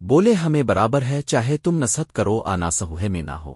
بولے ہمیں برابر ہے چاہے تم نصحت کرو آنا سہوہے میں نہ ہو۔